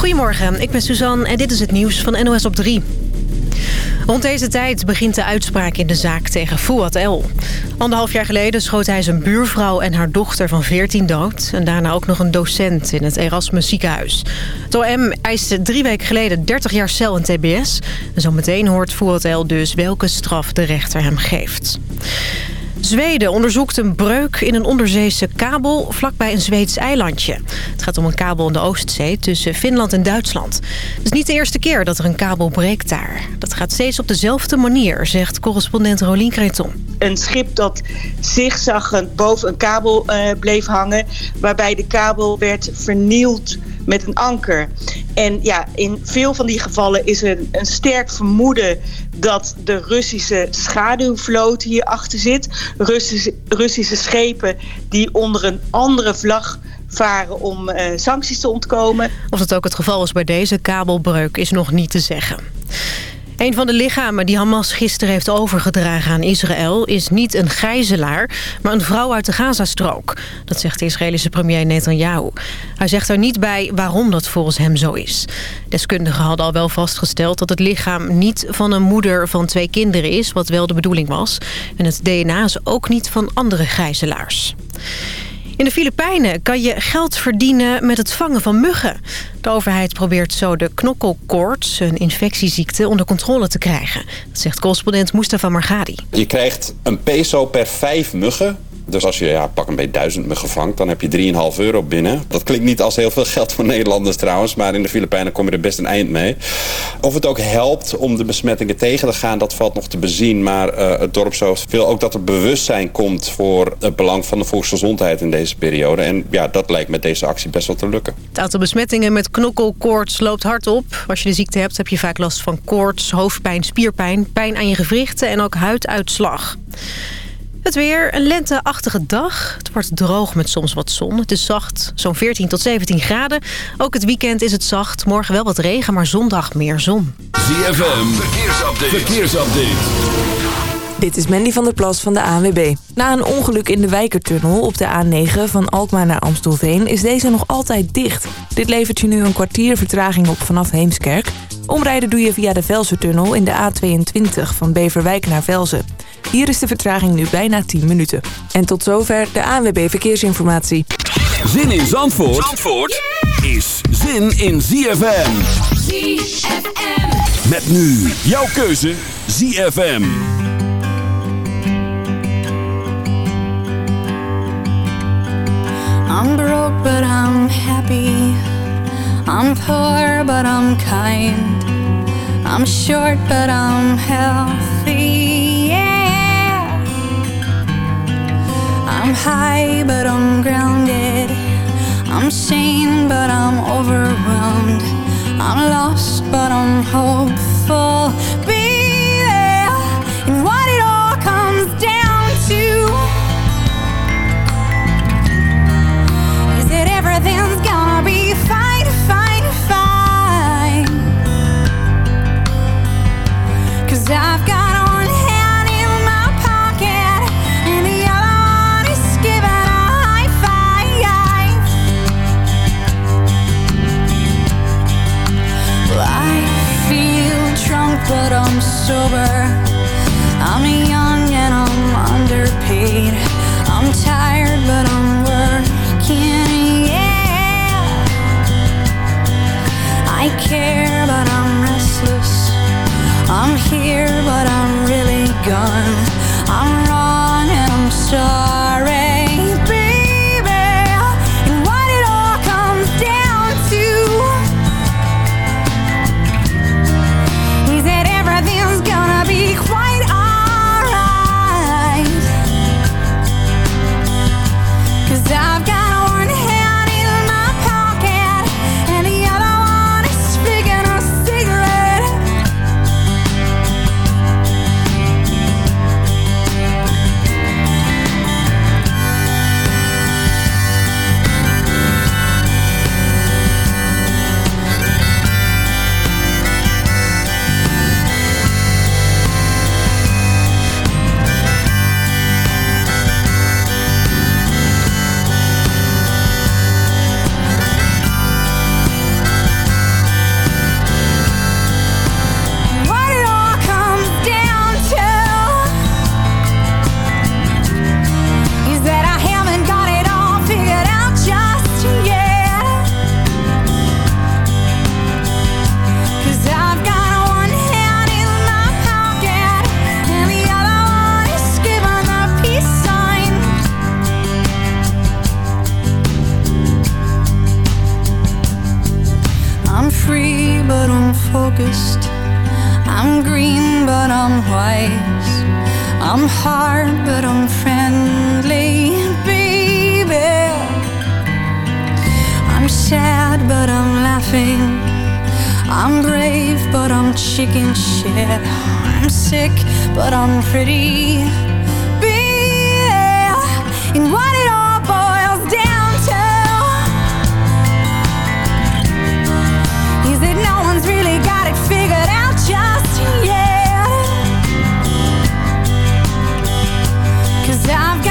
Goedemorgen, ik ben Suzanne en dit is het nieuws van NOS op 3. Rond deze tijd begint de uitspraak in de zaak tegen Fouad El. Anderhalf jaar geleden schoot hij zijn buurvrouw en haar dochter van 14 dood... en daarna ook nog een docent in het Erasmus ziekenhuis. Het OM eiste drie weken geleden 30 jaar cel en tbs. En zometeen hoort Fouad El dus welke straf de rechter hem geeft. Zweden onderzoekt een breuk in een onderzeese kabel vlakbij een Zweeds eilandje. Het gaat om een kabel in de Oostzee tussen Finland en Duitsland. Het is niet de eerste keer dat er een kabel breekt daar. Dat gaat steeds op dezelfde manier, zegt correspondent Rolien Creton. Een schip dat zigzaggend boven een kabel uh, bleef hangen... waarbij de kabel werd vernield met een anker. En ja, in veel van die gevallen is er een sterk vermoeden dat de Russische schaduwvloot hierachter zit. Russische, Russische schepen die onder een andere vlag varen om uh, sancties te ontkomen. Of dat ook het geval is bij deze kabelbreuk is nog niet te zeggen. Een van de lichamen die Hamas gisteren heeft overgedragen aan Israël... is niet een gijzelaar, maar een vrouw uit de Gazastrook. Dat zegt de Israëlische premier Netanyahu. Hij zegt er niet bij waarom dat volgens hem zo is. Deskundigen hadden al wel vastgesteld dat het lichaam niet van een moeder van twee kinderen is... wat wel de bedoeling was. En het DNA is ook niet van andere gijzelaars. In de Filipijnen kan je geld verdienen met het vangen van muggen. De overheid probeert zo de knokkelkoorts, een infectieziekte, onder controle te krijgen. Dat zegt correspondent Mustafa Margadi. Je krijgt een peso per vijf muggen dus als je ja, pak een beetje duizend muggen vangt, dan heb je 3,5 euro binnen. Dat klinkt niet als heel veel geld voor Nederlanders trouwens, maar in de Filipijnen kom je er best een eind mee. Of het ook helpt om de besmettingen tegen te gaan, dat valt nog te bezien. Maar uh, het dorpshoofd wil ook dat er bewustzijn komt voor het belang van de volksgezondheid in deze periode. En ja, dat lijkt met deze actie best wel te lukken. Het aantal besmettingen met knokkelkoorts loopt hard op. Als je de ziekte hebt, heb je vaak last van koorts, hoofdpijn, spierpijn, pijn aan je gewrichten en ook huiduitslag. Het weer, een lenteachtige dag. Het wordt droog met soms wat zon. Het is zacht, zo'n 14 tot 17 graden. Ook het weekend is het zacht. Morgen wel wat regen, maar zondag meer zon. ZFM, verkeersupdate. verkeersupdate. Dit is Mandy van der Plas van de ANWB. Na een ongeluk in de Wijkertunnel op de A9 van Alkmaar naar Amstelveen... is deze nog altijd dicht. Dit levert je nu een kwartier vertraging op vanaf Heemskerk. Omrijden doe je via de Velsertunnel in de A22 van Beverwijk naar Velzen. Hier is de vertraging nu bijna 10 minuten. En tot zover de ANWB Verkeersinformatie. Zin in Zandvoort, Zandvoort is zin in ZFM. ZFM. Met nu jouw keuze ZFM. I'm broke but I'm happy. I'm poor but I'm kind. I'm short but I'm healthy. Yeah. I'm high, but I'm grounded. I'm sane, but I'm overwhelmed. I'm lost, but I'm hopeful. Be gonna be fine, fine, fine. Cause I've got one hand in my pocket And the other is giving aye, fi-yeye Well I feel drunk, but I'm sober. I'm hard, but I'm friendly, baby. I'm sad, but I'm laughing. I'm brave, but I'm chicken shit. I'm sick, but I'm pretty. Baby, and what it all boils down to is that no one's really got it figured out just yet. Cause I've got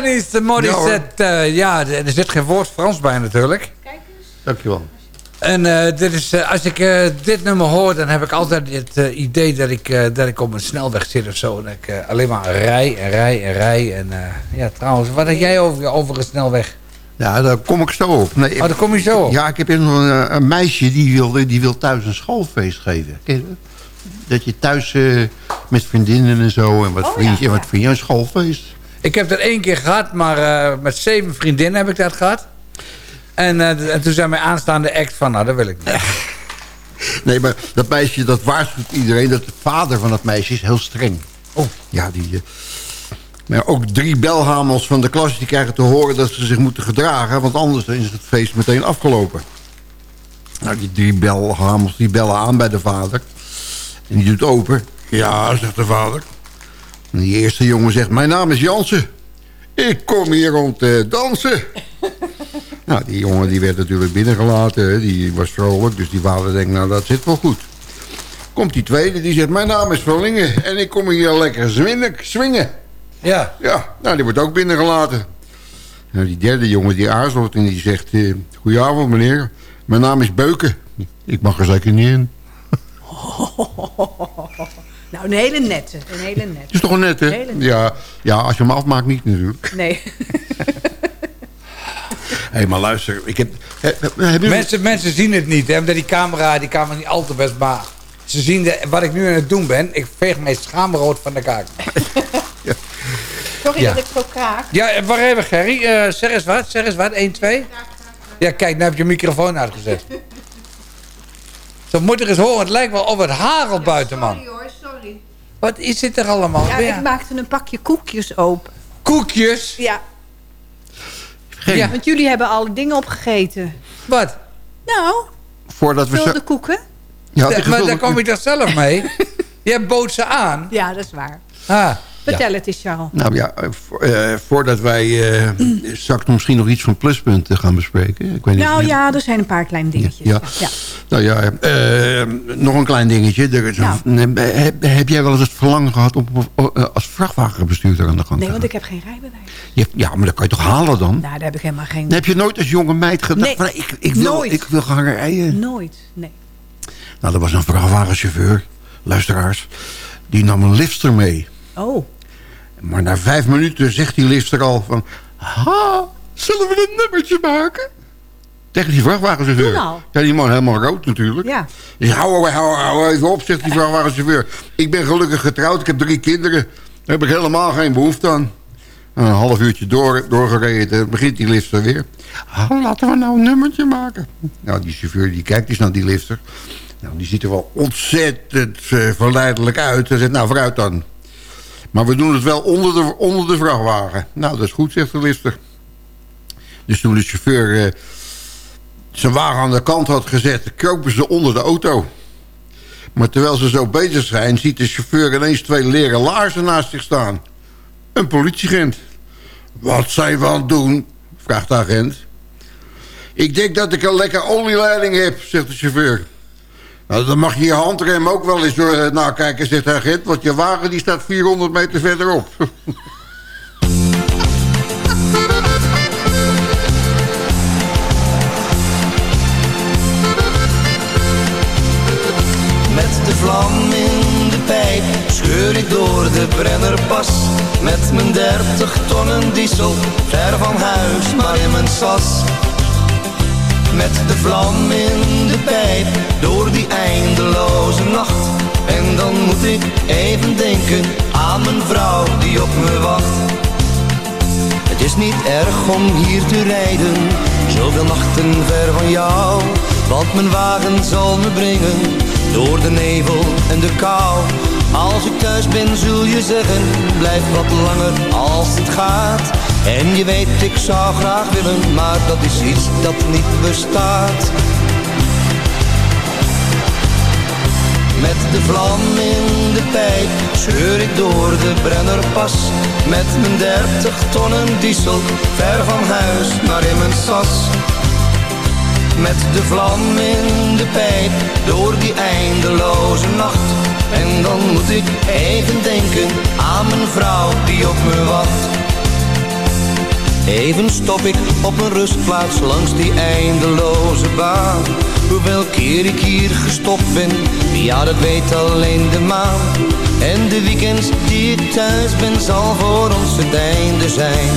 Alanis Morissette. eh, ja, er zit geen woord Frans bij natuurlijk. Dankjewel. En eh, dit is, eh, als ik eh, dit nummer hoor, dan heb ik altijd het idee dat ik, eh, dat ik op een snelweg zit of zo. En ik eh, alleen maar rij en rij en rij. En eh, ja, trouwens, wat heb jij over, over een snelweg? Ja, daar kom ik zo op. Nee, Oh, daar kom je zo op. Ja, ik heb een, een meisje die wil, die wil thuis een schoolfeest geven. Ken je dat? Dat je thuis eh, met vriendinnen en zo en wat Oh, vriendjes en wat vrienden een schoolfeest. Ik heb dat één keer gehad, maar eh, met zeven vriendinnen heb ik dat gehad. En, eh, en toen zei mijn aanstaande act van, nou, dat wil ik niet. Nee, maar dat meisje, dat waarschuwt iedereen dat de vader van dat meisje is heel streng. Oh. Ja, die... eh, maar ook drie belhamels van de klas die krijgen te horen dat ze zich moeten gedragen... want anders is het feest meteen afgelopen. Nou, die drie belhamels die bellen aan bij de vader. En die doet open. Ja, zegt de vader. En die eerste jongen zegt, mijn naam is Jansen. Ik kom hier om te dansen. nou, die jongen die werd natuurlijk binnengelaten. Die was vrolijk, dus die vader denkt, nou dat zit wel goed. Komt die tweede, die zegt, mijn naam is Verlingen. En ik kom hier lekker zwingen. swingen. Ja. Ja, nou, die wordt ook binnengelaten. Nou, die derde jongen die aarzelt en die zegt... eh Goedenavond, meneer. Mijn naam is Beuken. Ik mag er zeker niet in. Nou, een hele nette. Een hele nette. Het is toch wel net, hè? Hele nette. Ja, ja, als je hem afmaakt niet natuurlijk. Nee. Hé, maar luister, ik heb... Heb, heb je- Mensen, mensen zien het niet, hè, omdat die camera, die camera niet al te best maar Ze zien de, wat ik nu aan het doen ben. Ik veeg mij schaamrood van de kaak. Sorry Ja. dat ik zo kraak. Ja, eh, waar even, Gerry? Eh, zeg eens wat, zeg eens wat. 1, 2. Ja, kijk, nu heb je je microfoon uitgezet. Zo moet er eens horen. Het lijkt wel of het hagelt buiten, man. Sorry hoor, sorry. Wat is dit er allemaal? Ja, weer? ik maakte een pakje koekjes open. Koekjes? Ja, Ja. want jullie hebben alle dingen opgegeten. Wat? Nou, Voordat we... vulde zo- koeken. Ja, maar daar kom je toch zelf mee? Jij bood ze aan. Ja, dat is waar. Ah, Vertel het eens, Charles. Nou ja, eh, vo- eh, voordat wij eh straks misschien nog iets van pluspunten gaan bespreken. Ik weet Nou ja, er zijn een paar kleine dingetjes. Ja. ja. Nou ja, nog een klein dingetje. Er een- Nou. heb, heb jij wel eens het verlangen gehad om als vrachtwagenbestuurder aan de gang Nee, te want gaan? ik heb geen rijbewijs. Je ja, maar dat kan je toch halen dan? Nou, daar heb ik helemaal geen... Dan heb je nooit als jonge meid gedacht Nee, van ik, ik, wil, nooit. ik wil gaan rijden? Nooit, nee. Nou, er was een vrachtwagenchauffeur, luisteraars, die nam een lifter mee. Oh, Maar na vijf minuten zegt die lifter al van... Ha, zullen we een nummertje maken? Tegen die vrachtwagenchauffeur. Al? Ja, die man helemaal rood natuurlijk. ja. Dus hou, hou, hou even op, zegt die vrachtwagenchauffeur. Ik ben gelukkig getrouwd, ik heb drie kinderen. Daar heb ik helemaal geen behoefte aan. En een half uurtje door, doorgereden, begint die lifter weer. Ah, laten we nou een nummertje maken. Nou, die chauffeur die kijkt eens naar die lifter. Nou, die ziet er wel ontzettend eh, verleidelijk uit. Hij zegt, nou, vooruit dan. Maar we doen het wel onder de, onder de vrachtwagen. Nou, dat is goed, zegt de lister. Dus toen de chauffeur eh, zijn wagen aan de kant had gezet... kropen ze onder de auto. Maar terwijl ze zo bezig zijn... ziet de chauffeur ineens twee leren laarzen naast zich staan. Een politieagent. Wat zijn we aan het doen? vraagt de agent. Ik denk dat ik een lekker olieleiding heb, zegt de chauffeur. Nou, dan mag je je handrem ook wel eens door nakijken, zegt de agent... want je wagen die staat 400 meter verderop. Met de vlam in de pijp scheur ik door de Brennerpas. Met mijn 30 tonnen diesel, ver van huis, maar in mijn sas. Met de vlam in de pijp, door die eindeloze nacht. En dan moet ik even denken aan mijn vrouw die op me wacht. Het is niet erg om hier te rijden, zoveel nachten ver van jou. Want mijn wagen zal me brengen, door de nevel en de kou. Als ik thuis ben zul je zeggen, blijf wat langer als het gaat. En je weet ik zou graag willen, maar dat is iets dat niet bestaat. Met de vlam in de pijp scheur ik door de Brennerpas. Met mijn 30 tonnen diesel, ver van huis, maar in mijn sas. Met de vlam in de pijp, door die eindeloze nacht. En dan moet ik even denken aan mijn vrouw die op me wacht. Even stop ik op een rustplaats langs die eindeloze baan. Hoeveel keer ik hier gestopt ben, ja dat weet alleen de maan. En de weekends die ik thuis ben, zal voor ons het einde zijn.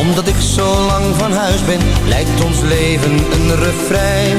Omdat ik zo lang van huis ben, lijkt ons leven een refrein.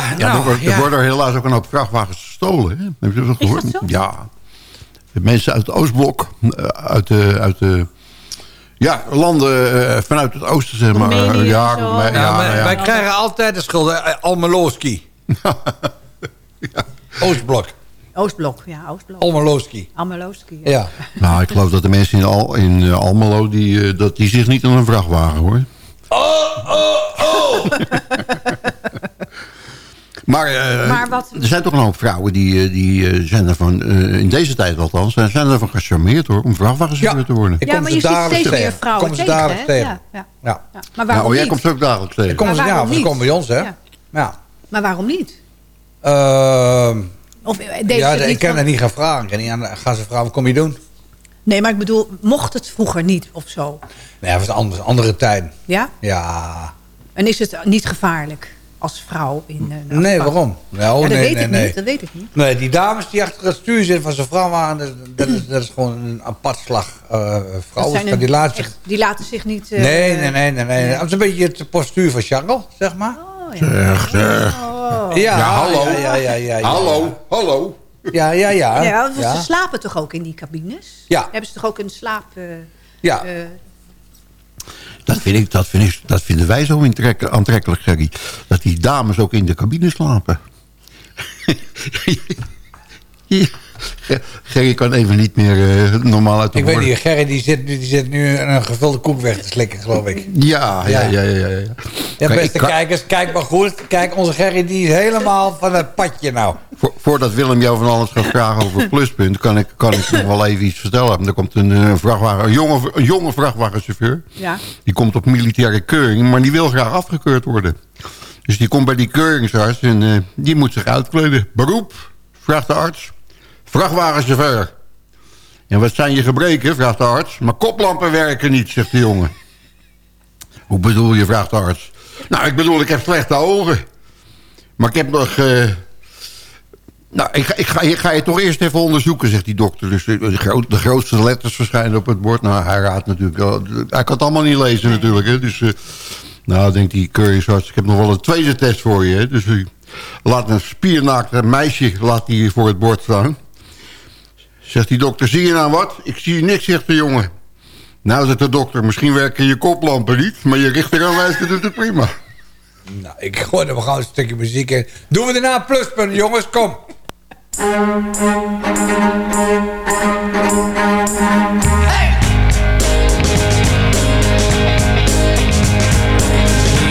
Ja, Ja, nou, er, wordt- er ja. worden er helaas ook een hoop vrachtwagens gestolen. Hè? Heb je dat wel gehoord? dat zo? Ja. De mensen uit het Oostblok, eh, uit de, uit de ja, landen eh, vanuit het oosten, zeg maar. Ja, Ja, ja. Wij krijgen altijd de schuld. eh, Almeloski. Oostblok. Oostblok, ja, Oostblok. Almeloski. Amelowski. Ja. Ja. Nou, ik geloof dat de mensen in, Al, in Almelo, die, dat die zich niet aan een vrachtwagen, hoor. Oh, oh, oh! Maar, eh, Maar wat- er zijn toch een hoop vrouwen die, eh, die eh, zijn ervan, eh, in deze tijd althans, zijn zijn ervan gecharmeerd hoor, om vrachtwagenchauffeur te worden. Ik Ja, kom maar ze je ziet dagelijks steeds meer tegen. vrouwen tegen, dagelijks hè? tegen. Ja, ja. Ja. Ja. Maar waarom Nou, jij niet? komt ze ook dagelijks tegen. Komen ze, Maar ja, ze komen bij ons, hè? Ja. Ja. Maar waarom niet? Ehm, Of deze ja, ik kan van- het niet gaan vragen. Ik kan niet aan, gaan ze vragen, wat kom je doen? Nee, maar ik bedoel, mocht het vroeger niet of zo? Nee, het was anders, andere tijden. Ja? Ja. En is het niet gevaarlijk als vrouw in eh, Nee, waarom? Nou, Ja, dat nee, weet nee, ik nee. niet, dat weet ik niet. Nee, die dames die achter het stuur zitten van zijn vrouw aan, dat, dat, is, dat is gewoon een apart slag. Uh, Dat vrouwen, een- die laten zich... echt- die laten zich niet... eh, Nee, nee, nee, nee, nee. Dat is een beetje het postuur van Charles, zeg maar. Oh, ja. Zeg, zeg. Oh. Ja, Ja, hallo. Ja, ja, ja, ja, ja. Hallo, hallo. Ja, ja, ja. Ja, want ze slapen toch ook in die cabines? Ja. Hebben ze toch ook een slaap... eh, Ja. Dat, vind ik, dat, vind ik, dat vinden wij zo aantrekkelijk, Gerry. Dat die dames ook in de cabine slapen. Ja. Gerry kan even niet meer eh, normaal uit de Ik weet niet, Gerry die zit, nu- die zit nu een gevulde koek weg te slikken, geloof ik. Ja, ja, ja, ja. ja, ja. Ja, Kijk, beste kan- kijkers, kijk maar goed. Kijk, onze Gerry die is helemaal van het padje nou. Vo- voordat Willem jou van alles gaat vragen over pluspunt... kan ik, kan ik nog wel even iets vertellen. Er komt een, eh, vrachtwagen, een, jonge, een jonge vrachtwagenchauffeur. ja. Die komt op militaire keuring, maar die wil graag afgekeurd worden. Dus die komt bij die keuringsarts en eh, die moet zich uitkleden. Beroep, vraagt de arts. Vrachtwagenchauffeur. En wat zijn je gebreken, vraagt de arts. Maar koplampen werken niet, zegt de jongen. Hoe bedoel je, vraagt de arts. Nou, ik bedoel, ik heb slechte ogen. Maar ik heb nog... eh, nou, ik, ga- ik, ga, je toch eerst even onderzoeken, zegt die dokter. Dus de, de groot- de grootste letters verschijnen op het bord. Nou, hij raadt natuurlijk. Hij kan het allemaal niet lezen natuurlijk. Hè. Dus, eh, nou, denkt die keuringsarts, ik heb nog wel een tweede test voor je. Hè. Dus eh, laat een spiernaakte meisje laat die voor het bord staan. Zegt die dokter, zie je nou wat? Ik zie niks, zegt de jongen. Nou, zegt de dokter, misschien werken je koplampen niet... maar je richteraanwijzer doet het prima. Nou, ik gooi er maar gewoon een stukje muziek in. Doen we daarna een pluspunt, jongens, kom. He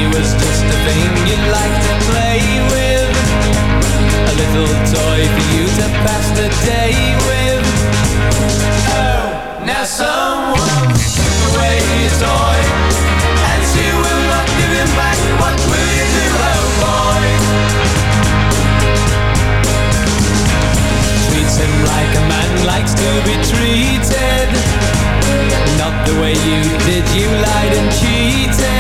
was just a thing you like to play with A little toy for you to pass the day with the way you did, you lied and cheated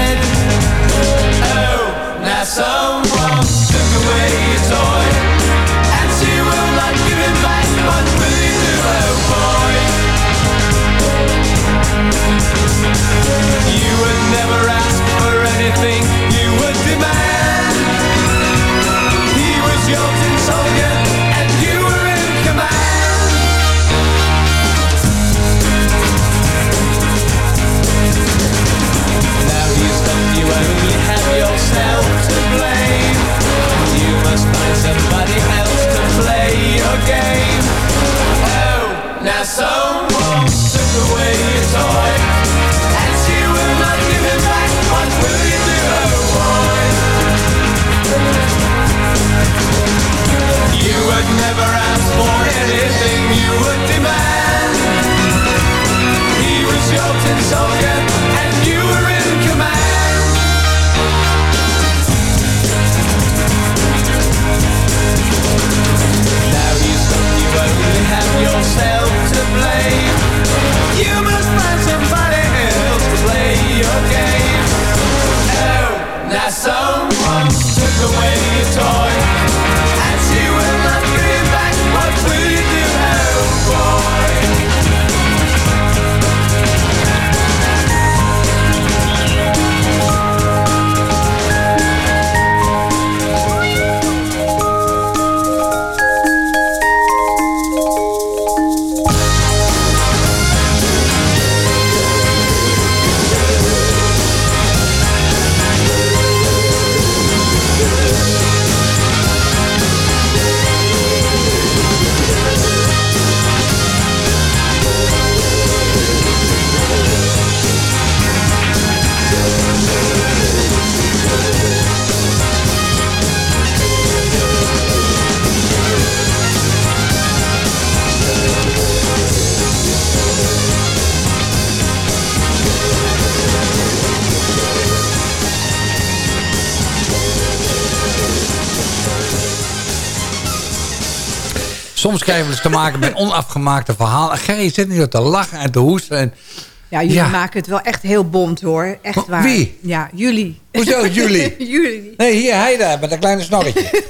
Soms krijgen we dus te maken met onafgemaakte verhalen. Gerry zit nu te lachen en te hoesten. En... Ja, jullie Ja. maken het wel echt heel bond hoor. Echt waar. Wie? Ja, jullie. Hoezo jullie? jullie. Nee, hier, hij daar, met een kleine snorretje.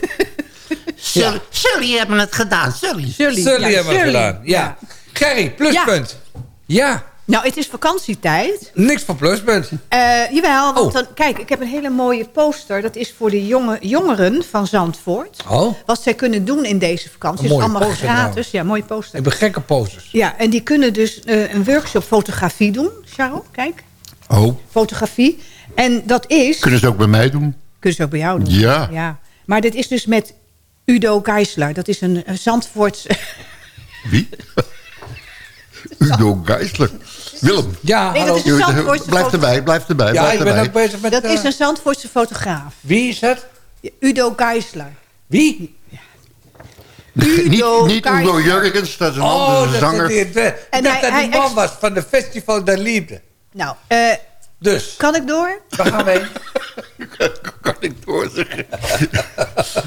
Sully, Sully hebben het gedaan, Sully. Sully. Sully ja, hebben Sully. gedaan. Ja. Gerry, pluspunt. Ja. Nou, het is vakantietijd. niks voor pluspunt. Eh, jawel, want Oh. dan, kijk, ik heb een hele mooie poster. Dat is voor de jonge, jongeren van Zandvoort. Oh, Wat zij kunnen doen in deze vakantie. Een Dus allemaal poster gratis. Ja, mooie poster. ik ben gekke posters. Ja, en die kunnen dus eh, een workshop fotografie doen. Charles, kijk. Oh, Fotografie. En dat is... kunnen ze ook bij mij doen? Kunnen ze ook bij jou doen. Ja. ja. Maar dit is dus met Udo Geisler. Dat is een, een Zandvoorts... Wie? Udo Geisler. Willem. Ja, Nee, dat hallo. is een Zandvoortse Blijf erbij, blijf erbij, Ja, blijf ik ben erbij. ook bezig met... Dat eh, is een Zandvoortse fotograaf. Wie is dat? Udo Geisler. Wie? niet Udo niet Udo Geisler. Jurgens, dat is een Oh, andere dat zanger. is die, de, En dat hij- dat die hij man was van de Festival der Liefde. Nou, eh, Dus, kan ik door? waar gaan we heen? ik doorzeggen.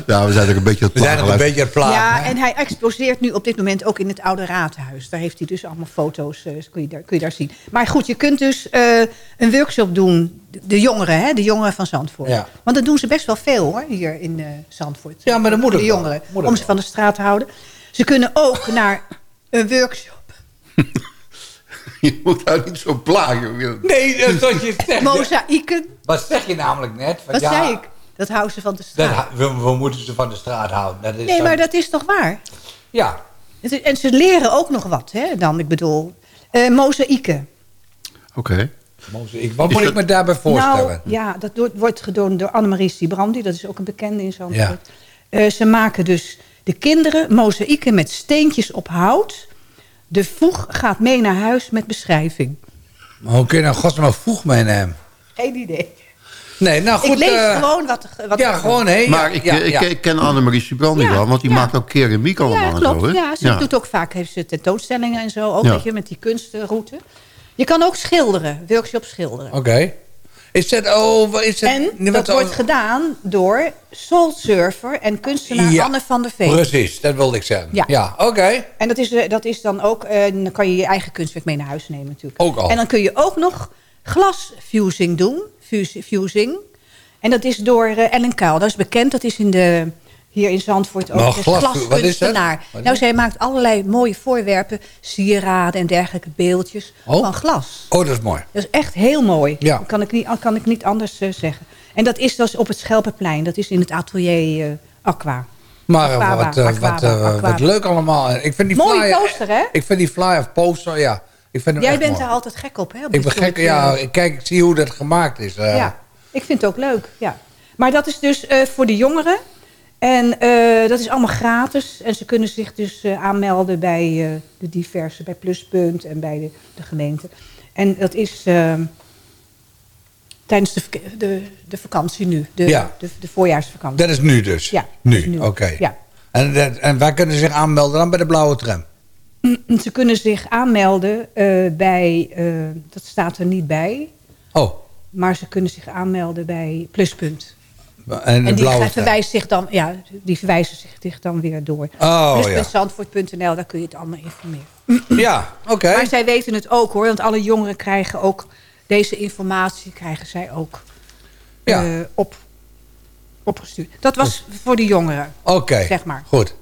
ja, we zijn er een beetje aan het We zijn nog een plagen. beetje aan het plagen. Ja, hè? en hij exposeert nu op dit moment ook in het Oude Raadhuis. Daar heeft hij dus allemaal foto's, eh, kun, je daar, kun je daar zien. Maar goed, je kunt dus eh, een workshop doen. De, de jongeren, hè? De jongeren van Zandvoort. Ja. Want dat doen ze best wel veel, hoor, hier in eh, Zandvoort. Ja, maar dat moet de ook jongeren, Moet ook om ze van de straat te houden. Ze kunnen ook naar een workshop. Je moet daar niet zo plagen. Nee, dat is wat je zegt. Mozaïeken, Wat zeg je namelijk net? Van, wat ja, zei ik? Dat houden ze van de straat. we, we moeten ze van de straat houden. Dat is Nee, dan- maar dat is toch waar? Ja, Het is- En ze leren ook nog wat, hè, dan, ik bedoel. eh mozaïeken. Oké. mozaïek. wat Is moet dat- ik me daarbij voorstellen? Nou, ja, dat wordt- wordt gedaan door Annemarie Sibrandi. Dat is ook een bekende in Zandvoort. Eh, ze maken dus de kinderen mozaïeken met steentjes op hout. De voeg gaat mee naar huis met beschrijving. Maar hoe kun je nou godsnaam vroeg meenemen? Geen idee. Nee, nou goed. ik lees eh, gewoon wat er wat Ja, gewoon hé. Maar ja, ik, ja, ik, ja. ik ken Annemarie wel, want die ja. maakt ook keramiek allemaal Ja, en klopt. zo. Hè? Ja, ze doet ook vaak heeft ze tentoonstellingen en zo. Ook Ja. weet je, met die kunstroute. Je kan ook schilderen, workshop schilderen. Oké. Is dat... Oh, is dat? En dat wordt gedaan door soulsurfer en kunstenaar Ja, Anne van der Veen. Precies, dat wilde ik zeggen. Ja. Ja, oké. En dat is, eh, dat is dan ook, eh, dan kan je je eigen kunstwerk mee naar huis nemen natuurlijk. Ook al. En dan kun je ook nog glasfusing doen. Fus- Fusing. En dat is door eh, Ellen Kuil. Dat is bekend, dat is in de, hier in Zandvoort ook. Is glas- wat is dat? Nou, zij maakt allerlei mooie voorwerpen, sieraden en dergelijke beeldjes Oh. van glas. Oh, dat is mooi. Dat is echt heel mooi. Ja. Dat kan ik niet, kan ik niet anders eh, zeggen. En dat is dus op het Schelpenplein. Dat is in het atelier eh, Aqua. Maar eh, Aquaba, wat, Aquaba, wat, Aquaba. wat leuk allemaal. Ik vind die Mooie flyer, poster, hè? Ik vind die flyer of poster, ja. Ik vind hem Jij bent mooi. er altijd gek op, hè? op Ik ben gek, ja. Ik kijk, ik zie hoe dat gemaakt is. ja, ik vind het ook leuk, ja. Maar dat is dus voor de jongeren. En eh, dat is allemaal gratis. En ze kunnen zich dus eh, aanmelden bij eh, de diverse, bij Pluspunt en bij de, de gemeente. En dat is eh, tijdens de, de, de vakantie nu, de, Ja. de, de voorjaarsvakantie. Dat is nu dus? Ja, Nu, oké. Ja. En, en waar kunnen ze zich aanmelden dan bij de blauwe tram? Ze kunnen zich aanmelden bij, dat staat er niet bij, Oh, maar ze kunnen zich aanmelden bij Pluspunt. En En die verwijst zich dan, ja, die verwijzen zich dan weer door. Oh, dus ja. bij zandvoort.nl, daar kun je het allemaal informeren. Ja, oké. Maar zij weten het ook hoor, want alle jongeren krijgen ook deze informatie, krijgen zij ook Ja. eh, op, opgestuurd. Dat was voor de jongeren, Oké, zeg maar. goed.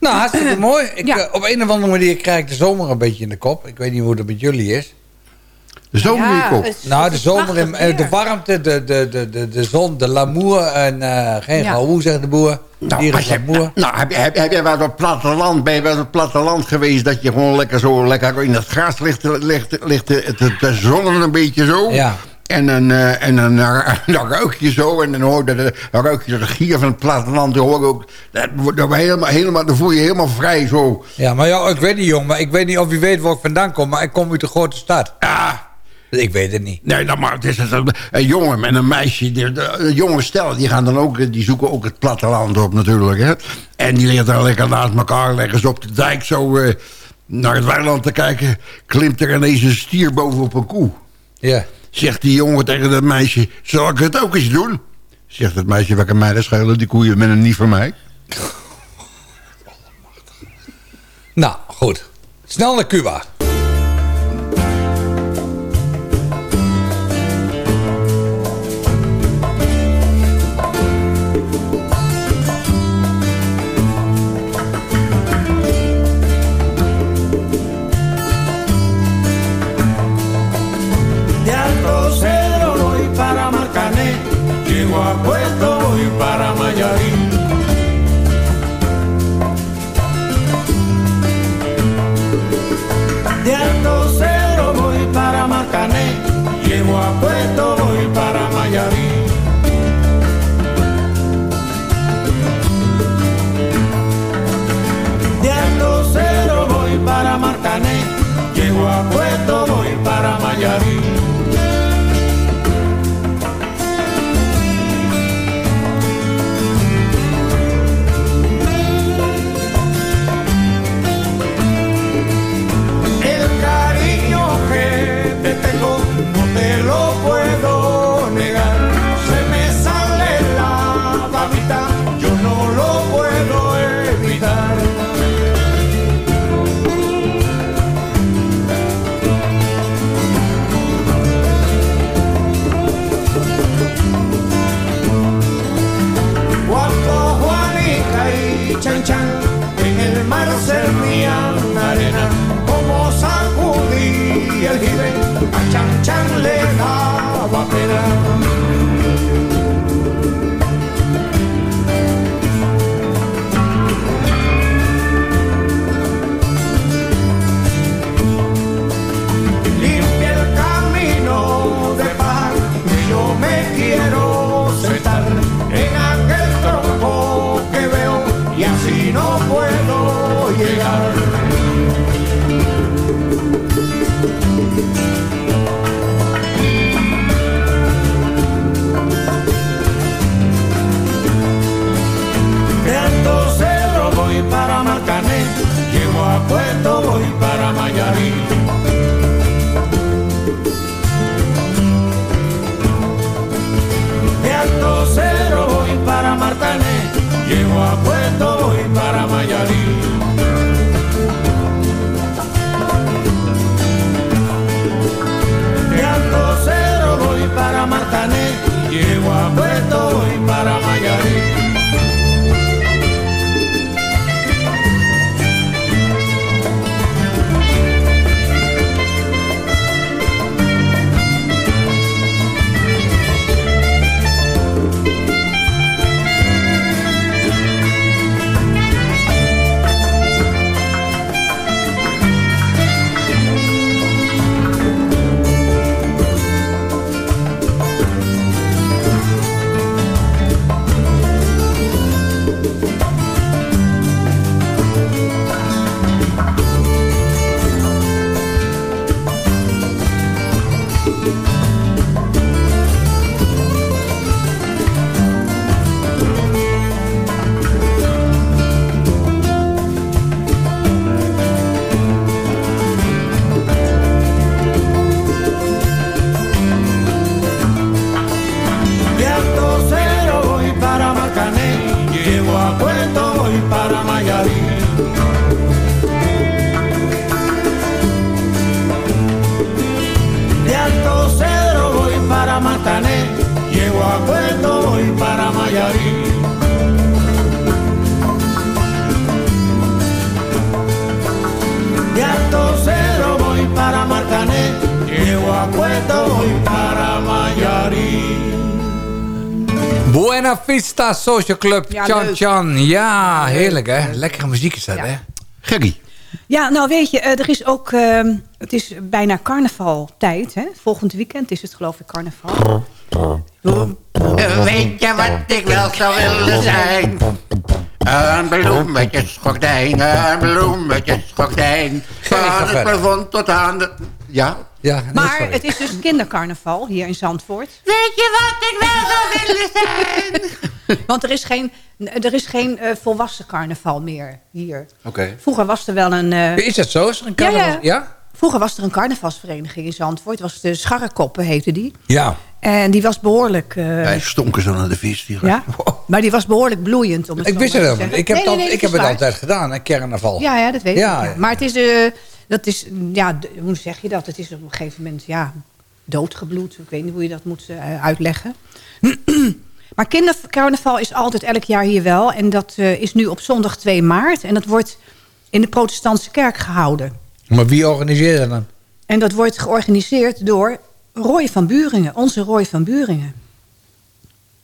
Nou, hartstikke mooi. Ik, Ja. eh, op een of andere manier krijg ik de zomer een beetje in de kop. Ik weet niet hoe dat met jullie is. De zomer in je kop. het is- Nou, de zomer, in, eh, de warmte, de, de, de, de, de zon, de lamour en eh, geen Ja. zegt de boer. Nou, Hier als is je, lamour. nou heb, je- heb, heb jij wel op het platteland, ben je wel op het platteland geweest... dat je gewoon lekker zo lekker in het gras ligt, ligt, ligt te, te, te zonnen een beetje zo... Ja. En dan, eh, en dan, dan ruik je zo en dan, hoor je de, dan ruik je de gier van het platteland. Dan, hoor je ook, dat, wordt- dan, helemaal, helemaal, dan voel je je helemaal vrij zo. Ja, maar ja, ik weet niet, jong. Maar ik weet niet of u weet waar ik vandaan kom. Maar ik kom uit de grote stad. Ja, ik weet het niet. nee, dan maar het is een, een jongen en een meisje. De, de, de jonge die gaan dan ook, die zoeken ook het platteland op natuurlijk. Hè? En die liggen dan lekker naast elkaar, leggen ze op de dijk zo eh, naar het weiland te kijken. Klimt er ineens een stier bovenop een koe. Ja. Zegt die jongen tegen dat meisje, zal ik het ook eens doen? Zegt het meisje, welke mij dat schelen, die koeien met een niet voor mij. Nou, goed. Snel naar Cuba. Buena Vista Social Club, Ja, Chan leuk. Chan. Ja, heerlijk hè. Lekkere muziek is dat Ja. hè. Gerry. Ja, nou weet je, eh, er is ook... ehm, het is bijna carnavaltijd, hè? Volgend weekend is het geloof ik carnaval. Eh, Weet je wat ik wel zou willen zijn? Een bloemetjesgordijn, een bloemetjesgordijn. Gerrit, ga Van het plafond tot aan de... Ja? Ja, nee, Maar sorry. het is dus kindercarnaval hier in Zandvoort. Weet je wat ik wel zou willen zijn? Want er is geen, er is geen eh, volwassen carnaval meer hier. Oké. Vroeger was er wel een... eh, Is dat zo? Is er een Ja, ja. carnaval? Ja? Vroeger was er een carnavalsvereniging in Zandvoort. Het was de Scharrekoppen, heette die. Ja. En die was behoorlijk... eh, Wij stonken zo naar de vis. Die ja, maar die was behoorlijk bloeiend. Om het Ik wist het helemaal zeggen. Ik heb, Nee, het, nee, al- nee, ik dat heb het altijd gedaan, een carnaval. Ja, ja, dat weet Ja, ik. ja. Maar het is, eh, dat is, ja, hoe zeg je dat? Het is op een gegeven moment, ja, doodgebloed. Ik weet niet hoe je dat moet eh, uitleggen. maar kindercarnaval is altijd elk jaar hier wel. En dat eh, is nu op zondag 2 maart. En dat wordt in de protestantse kerk gehouden. Maar wie organiseert dat dan? En dat wordt georganiseerd door Roy van Buringen. Onze Roy van Buringen.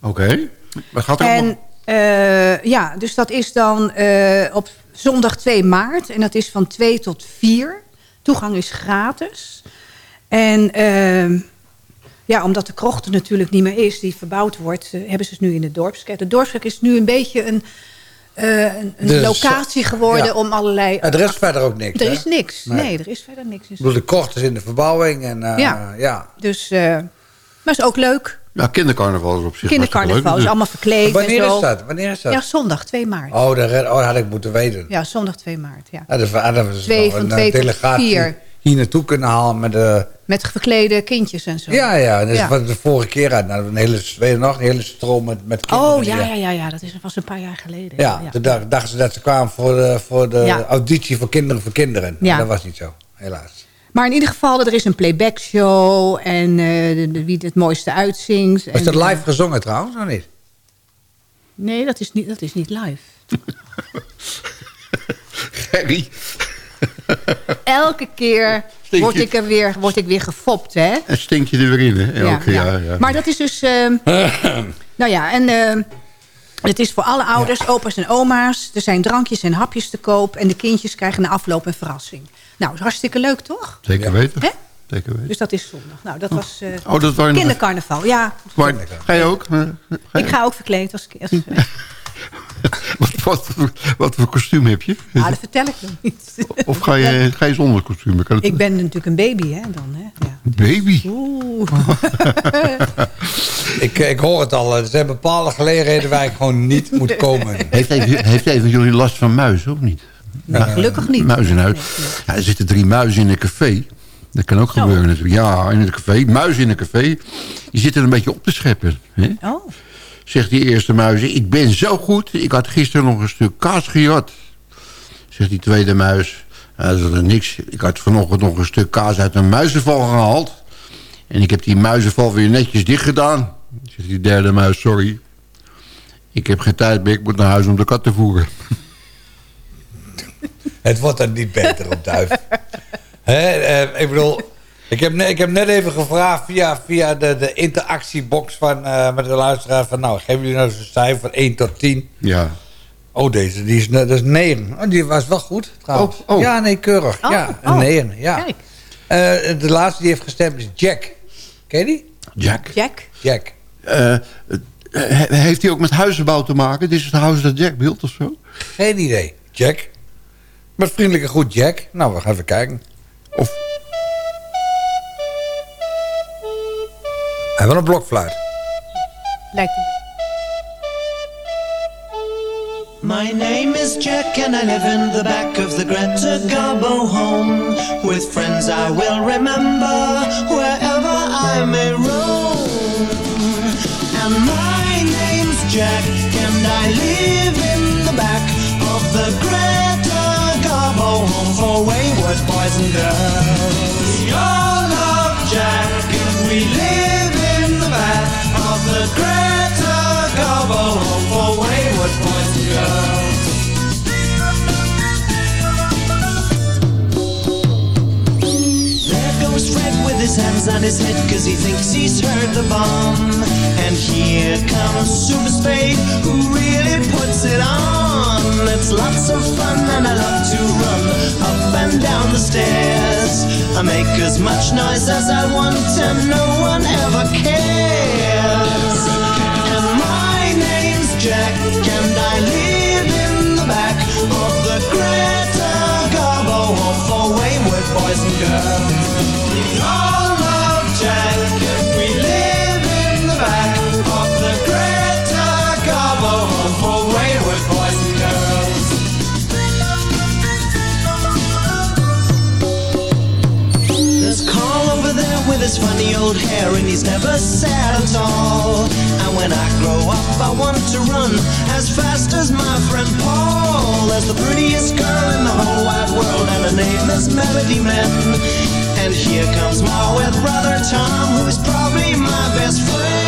Oké. Wat gaat er En allemaal? Eh, ja, dus dat is dan eh, op zondag 2 maart. En dat is van 2 tot 4. Toegang is gratis. En ehm, ja, omdat de krocht er natuurlijk niet meer is, die verbouwd wordt, eh, hebben ze het nu in de dorpskerk. De dorpskerk is nu een beetje een, een, Dus, locatie geworden ja. om allerlei... Er is verder ook niks, Er hè? is niks. Nee. Nee, er is verder niks. Ik bedoel, de kocht is in de verbouwing. En, Ja. ja. Dus, maar is ook leuk. Ja, kindercarnaval is op zich Kindercarnaval is hartstikke leuk allemaal verkleed Wanneer en zo. is dat? Wanneer is dat? Ja, zondag 2 maart. Oh, dat, oh, had ik moeten weten. Ja, zondag 2 maart, ja. Ja, dat, was dus Twee van een twee eh, tot delegatie vier. hier naartoe kunnen halen met de... Met verklede kindjes en zo. Ja, ja, dat is Ja. wat de vorige keer uit. Nou, een hele, weet je nog, een hele stroom met, met kinderen. Oh, ja, ja, ja, ja, dat is, was een paar jaar geleden. Ja, toen dacht- dachten ze dat ze kwamen voor de, voor de Ja. auditie voor kinderen voor kinderen. Ja. Dat was niet zo, helaas. Maar in ieder geval, er is een playback show en eh, de, de- wie het mooiste uitzingt. Was en, dat eh, live gezongen trouwens, of niet? Nee, dat is niet, dat is niet live. Gerry. Elke keer word ik, er weer, word ik weer gefopt, hè? En stink je er weer in, hè? Ja, Elke ja. jaar, ja. Maar dat is dus... ehm, nou ja, en ehm, het is voor alle ouders, opa's en oma's. Er zijn drankjes en hapjes te koop. En de kindjes krijgen na afloop een verrassing. Nou, is hartstikke leuk, toch? Zeker weten. Hè? Zeker weten. Dus dat is zondag. Nou, dat was eh, Oh, dat waren nog- kindercarnaval. Ja, Maar, ga je ook? Eh, Ga je? ik ga ook verkleed als... als Wat, wat, voor- wat voor kostuum heb je? ah, dat vertel ik nog niet. Of ga je, ga je zonder kostuum? Kan het- Ik ben natuurlijk een baby, hè, dan. Hè? Ja. Baby? Oeh. Ik, ik hoor het al, er zijn bepaalde gelegenheden waar ik gewoon niet moet komen. Heeft even, heeft even jullie last van muizen, of niet? Nee, gelukkig niet. Muizen in huis. Ja, er zitten drie muizen in een café. Dat kan ook gebeuren natuurlijk. Ja, in een café. Muizen in een café. Die zitten een beetje op te scheppen. Hè? Oh. Zegt die eerste muis, ik ben zo goed. Ik had gisteren nog een stuk kaas gejat. Zegt die tweede muis, "Ja, dat is niks. Ik had vanochtend nog een stuk kaas uit een muizenval gehaald. En ik heb die muizenval weer netjes dicht gedaan. Zegt die derde muis, sorry. Ik heb geen tijd meer, ik moet naar huis om de kat te voeren. Het wordt dan niet beter op duif. Hè, eh, ik bedoel, ik heb, net, ik heb net even gevraagd via, via de, de interactiebox van, eh, met de luisteraar... van nou, geven jullie nou eens een cijfer van 1 tot 10? Ja. Oh, deze die is, dat is 9. Oh, die was wel goed, trouwens. Oh, oh. Ja, nee, keurig. Oh, ja, een oh. 9, ja. Kijk, Eh, de laatste die heeft gestemd is Jack. Ken je die? Jack. Jack. Jack. He- heeft hij ook met huizenbouw te maken? Dit is het huis dat Jack beeld of zo? Geen idee. Jack. Met vriendelijke groet, Jack. Nou, we gaan even kijken. Of Hij wil een blokfluit. Lijkt een My name is Jack and I live in the back of the Greta Garbo home With friends I will remember wherever I may roam And my name's Jack and I live in the back of the Greta for wayward boys and girls. We all love Jack, we live in the back of the Greta Garbo home for wayward boys and girls. There goes Fred with his hands on his head, cause he thinks he's heard the bomb. And here comes Super Spade who really puts it on. It's lots of fun and I love to run up and down the stairs. I make as much noise as I want and no one ever cares. And my name's Jack and I live in the back old hair and he's never sad at all. And when I grow up, I want to run as fast as my friend Paul. There's the prettiest girl in the whole wide world and her name is Melody Men. And here comes Ma with brother Tom, who's probably my best friend.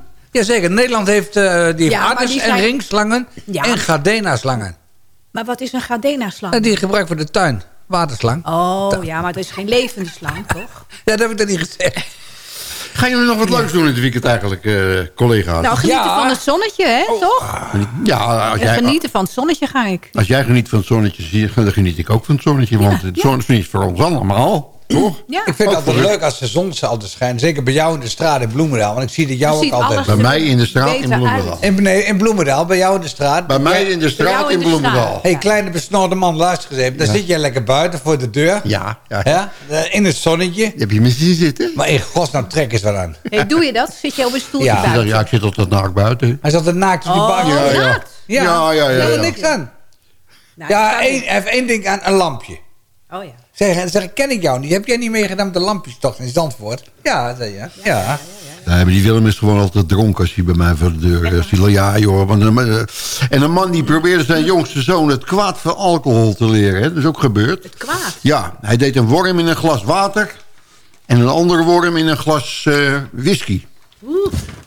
Jazeker, Nederland heeft, eh die Ja, en zijn- ringslangen Ja. en gardena-slangen. Maar wat is een Gardena-slang? En die gebruikt voor de tuin. Waterslang. Oh, ja, maar dat is geen levende slang, toch? Ja, dat heb ik dan niet gezegd. Gaan jullie nog wat leuks doen in het weekend eigenlijk, eh, collega's? Nou, genieten Ja. van het zonnetje, hè, toch? ja, als jij, genieten van het zonnetje ga ik. als jij geniet van het zonnetje, dan geniet ik ook van het zonnetje. Want het zonnetje is voor ons allemaal, toch? Ja. Ik vind het altijd leuk als de zon altijd schijnt. Zeker bij jou in de straat in Bloemendaal. Want ik zie dat jou ook altijd... Bij mij in de straat in Bloemendaal. In, nee, in Bloemendaal, bij jou in de straat. Bij mij in de straat in in Bloemendaal. straat. hey, kleine besnorde man, luister eens even. Dan zit jij lekker buiten voor de deur. Ja, ja. Ja? Eh, In het zonnetje. Heb je me zien zitten? Maar in godsnaam, trek eens wat aan. Hey, doe je dat? Zit je op een stoeltje Ja. Buiten? ja, ik zit altijd naakt buiten. Hij zat er naakt op die Oh, bank. Ja, ja. Ja, Ja, ja, ja, niks aan. Nou, Ja, even één ding aan, een lampje. Oh ja. Zeg, dan zeg ik, ken ik jou niet? Heb jij niet meegedaan met de lampjestocht in Zandvoort? Ja, zei je. Ja. Nee, maar die Willem is gewoon altijd dronken als hij bij mij voor de deur is. Die, ja, joh. Want, een- en een man die probeerde zijn jongste zoon het kwaad van alcohol te leren. Hè. Dat is ook gebeurd. Het kwaad. Ja, hij deed een worm in een glas water... en een andere worm in een glas eh, whisky.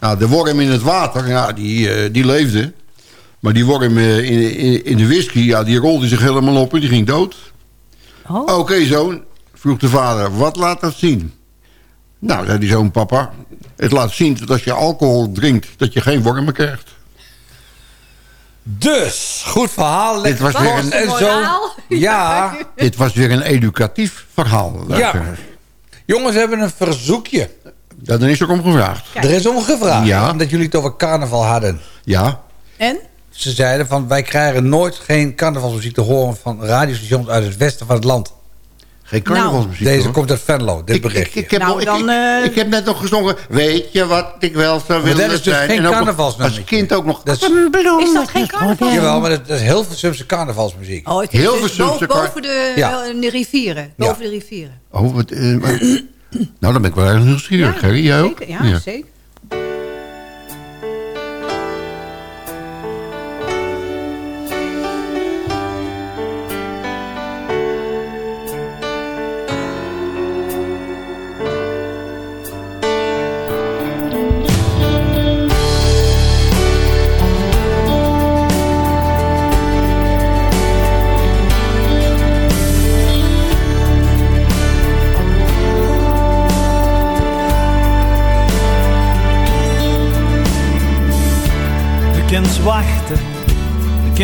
Nou, de worm in het water, ja, die, eh, die leefde. Maar die worm eh, in, in, in de whisky, ja, die rolde zich helemaal op en die ging dood. Oh. Oké, zoon, vroeg de vader, wat laat dat zien? Nou, zei die zoon, papa, het laat zien dat als je alcohol drinkt... dat je geen wormen krijgt. Dus, goed verhaal. Dit was weer Lekker een- en zo. Ja. Dit was weer een educatief verhaal. Ja. Jongens, we hebben een verzoekje. Ja, dan is er om gevraagd. Er is om gevraagd. Ja. Omdat jullie het over carnaval hadden. Ja, En? Ze zeiden van, wij krijgen nooit geen carnavalsmuziek te horen... van radiostations uit het westen van het land. geen carnavalsmuziek. Deze hoor. komt uit Venlo, dit ik, ik, berichtje. ik, heb Nou, nog- dan, eh, ik heb net nog gezongen... Weet je wat ik wel zou dat willen is dus zijn? geen En ook nog carnavalsnummertje. Als kind ook nog... Dat is- Is dat geen carnaval? Jawel, maar dat, dat is heel veel Sumse carnavalsmuziek. Oh, het is Heel dus Versumse bo- kar- boven de, Ja. eh, de rivieren. Boven de rivieren. Oh, wat, eh, nou, dan ben ik wel erg nieuwsgierig. Gerry. Jij ook? zeker. Ja, zeker.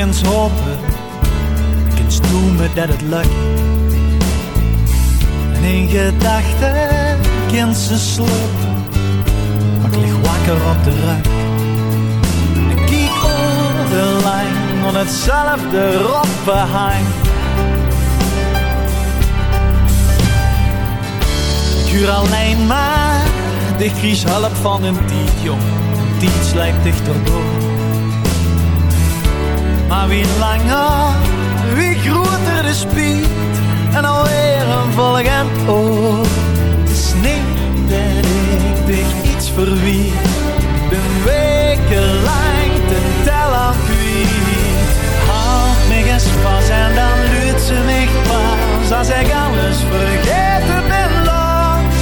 Kunt hopen, kunt stoemen dat het lukt. En in gedachten kind ze slopen, maar ik lig wakker op de rug. Ik kijk over de lijn, op hetzelfde roppenheim. Ik huur alleen maar, ik kies hulp van een tiet, jong. Een tiet slijpt. Maar wie langer, wie groter de speed en alweer een volgend oor. Het is niet dat ik dich iets verwiet, de wekenlang te tellen kwijt. Houd me eens vast en dan luidt ze mich pas, als ik alles vergeten ben los.